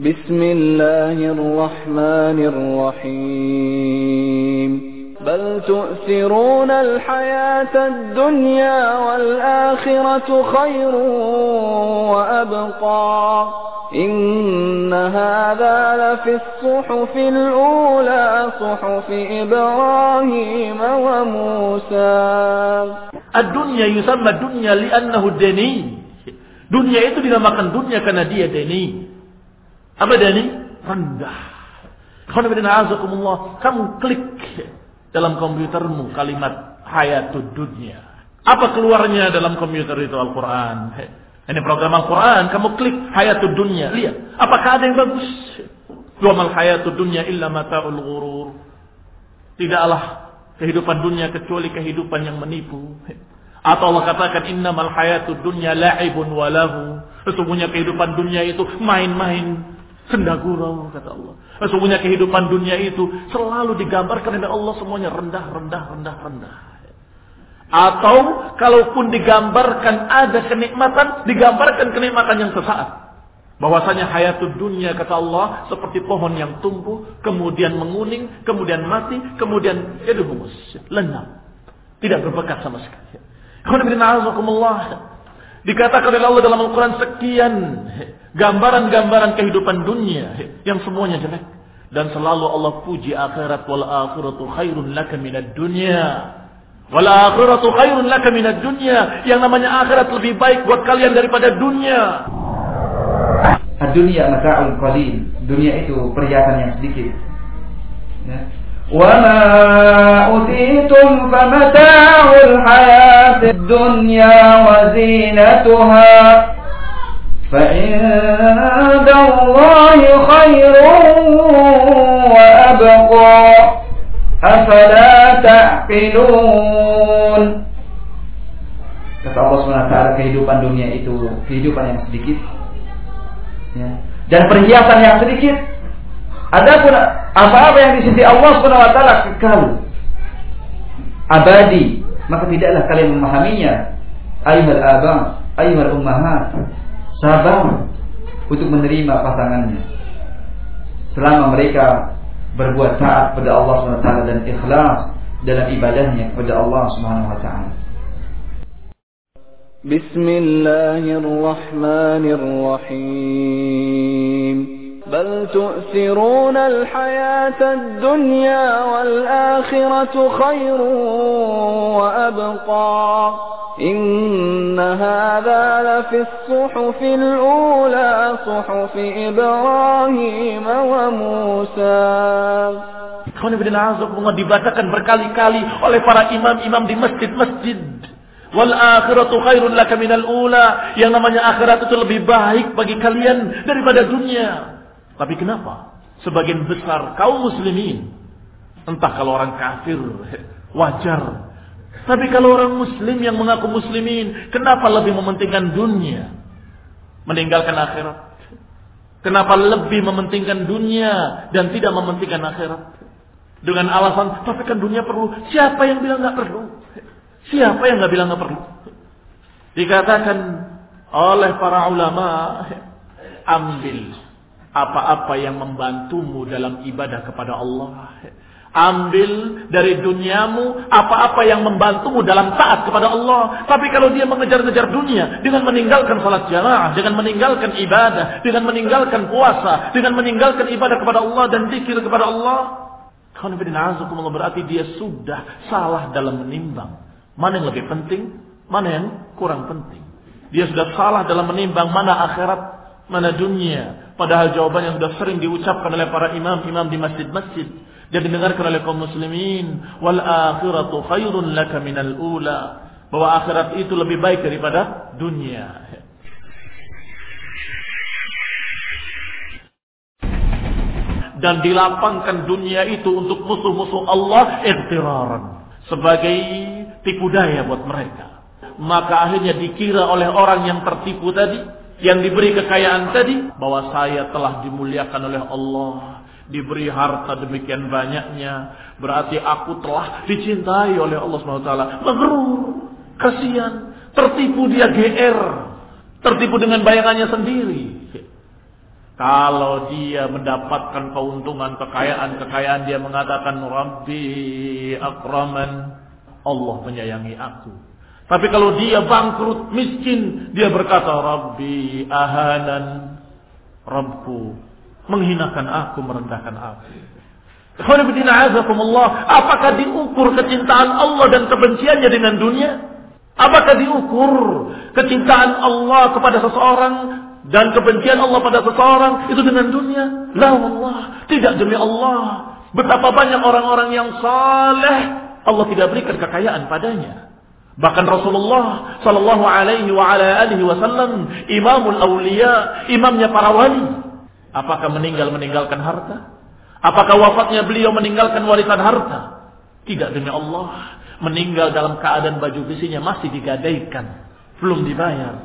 بسم الله الرحمن الرحيم بل تؤثرون الحياة الدنيا والآخرة خير وأبقى إن هذا لفي الصحف الأولى صحف إبراهيم وموسى Ad-dunya yusamma dunya li'annahu dani. Dunia itu dinamakan dunia karena dia dani. Apa dani? Rendah. Kamu klik dalam komputermu kalimat hayatud dunya. Apa keluarnya dalam komputer itu Al-Quran? Ini program Al-Quran, kamu klik hayatud dunya. Lihat, apakah ada yang bagus? Dua mal hayatud dunya illa mata'ul ghurur. Tidaklah kehidupan dunia kecuali kehidupan yang menipu. Atau Allah katakan innamal hayatud dunya la'ibun walahu. Sesungguhnya kehidupan dunia itu main-main. Senda gurau kata Allah. Sesungguhnya kehidupan dunia itu selalu digambarkan oleh Allah semuanya rendah, rendah, rendah, rendah. Atau kalaupun digambarkan ada kenikmatan, digambarkan kenikmatan yang sesaat. Bahwasanya hayatud dunia kata Allah seperti pohon yang tumbuh, kemudian menguning, kemudian mati, kemudian jadi humus, lenyap. Tidak berbekas sama sekali. Dikatakan oleh Allah dalam Al-Quran sekian gambaran-gambaran kehidupan dunia yang semuanya jelek. Dan selalu Allah puji akhirat wal akhiratu khairun laka minad dunya. Wal akhiratu khairun laka minad dunya. Yang namanya akhirat lebih baik buat kalian daripada dunia. Dunia mata'ul qalil. Dunia itu perhiasan yang sedikit. Ya. وما أتيتم فمتاع الحياة الدنيا وزينتها فعند الله خير وأبقى أفلا تعقلون Kata Allah SWT kehidupan dunia itu kehidupan yang sedikit ya. Dan perhiasan yang sedikit Adapun apa-apa yang di sisi Allah Subhanahu wa taala kekal abadi, maka tidaklah kalian memahaminya. Ayyuhal abang, ayyuhal ummahat, sabar untuk menerima pasangannya. Selama mereka berbuat taat pada Allah Subhanahu wa taala dan ikhlas dalam ibadahnya kepada Allah Subhanahu wa taala. Bismillahirrahmanirrahim. بل تؤثرون الحياة الدنيا والآخرة خير وأبقى إن هذا لفي الصحف الأولى صحف إبراهيم وموسى dibacakan berkali-kali oleh para imam-imam di masjid-masjid. Wal akhiratu khairun laka minal ula. Yang namanya akhirat itu lebih baik bagi kalian daripada dunia. Tapi kenapa? Sebagian besar kaum muslimin, entah kalau orang kafir, wajar. Tapi kalau orang muslim yang mengaku muslimin, kenapa lebih mementingkan dunia? Meninggalkan akhirat. Kenapa lebih mementingkan dunia dan tidak mementingkan akhirat? Dengan alasan, tapi kan dunia perlu. Siapa yang bilang nggak perlu? Siapa yang nggak bilang nggak perlu? Dikatakan oleh para ulama, ambil apa-apa yang membantumu dalam ibadah kepada Allah. Ambil dari duniamu apa-apa yang membantumu dalam taat kepada Allah. Tapi kalau dia mengejar-ngejar dunia dengan meninggalkan salat jamaah, dengan meninggalkan ibadah, dengan meninggalkan puasa, dengan meninggalkan ibadah kepada Allah dan zikir kepada Allah, berarti dia sudah salah dalam menimbang. Mana yang lebih penting, mana yang kurang penting. Dia sudah salah dalam menimbang mana akhirat, mana dunia. Padahal jawaban yang sudah sering diucapkan oleh para imam-imam di masjid-masjid dan didengarkan oleh kaum muslimin, wal akhiratu khairun laka minal ula. Bahwa akhirat itu lebih baik daripada dunia. Dan dilapangkan dunia itu untuk musuh-musuh Allah iktiraran. Sebagai tipu daya buat mereka. Maka akhirnya dikira oleh orang yang tertipu tadi yang diberi kekayaan tadi bahwa saya telah dimuliakan oleh Allah. Diberi harta demikian banyaknya. Berarti aku telah dicintai oleh Allah SWT mengerur kasihan tertipu dia GR tertipu dengan bayangannya sendiri. Kalau dia mendapatkan keuntungan, kekayaan, kekayaan dia mengatakan Rabbi akraman, Allah menyayangi aku. Tapi kalau dia bangkrut, miskin, dia berkata Rabbi ahanan, Rabbku menghinakan aku, merendahkan aku. Apakah diukur kecintaan Allah dan kebenciannya dengan dunia? Apakah diukur kecintaan Allah kepada seseorang dan kebencian Allah pada seseorang itu dengan dunia? La Allah, tidak demi Allah. Betapa banyak orang-orang yang saleh Allah tidak berikan kekayaan padanya. Bahkan Rasulullah sallallahu alaihi wa ala alihi wasallam imamul auliya, imamnya para wali. Apakah meninggal meninggalkan harta? Apakah wafatnya beliau meninggalkan warisan harta? Tidak demi Allah meninggal dalam keadaan baju besinya masih digadaikan, belum dibayar.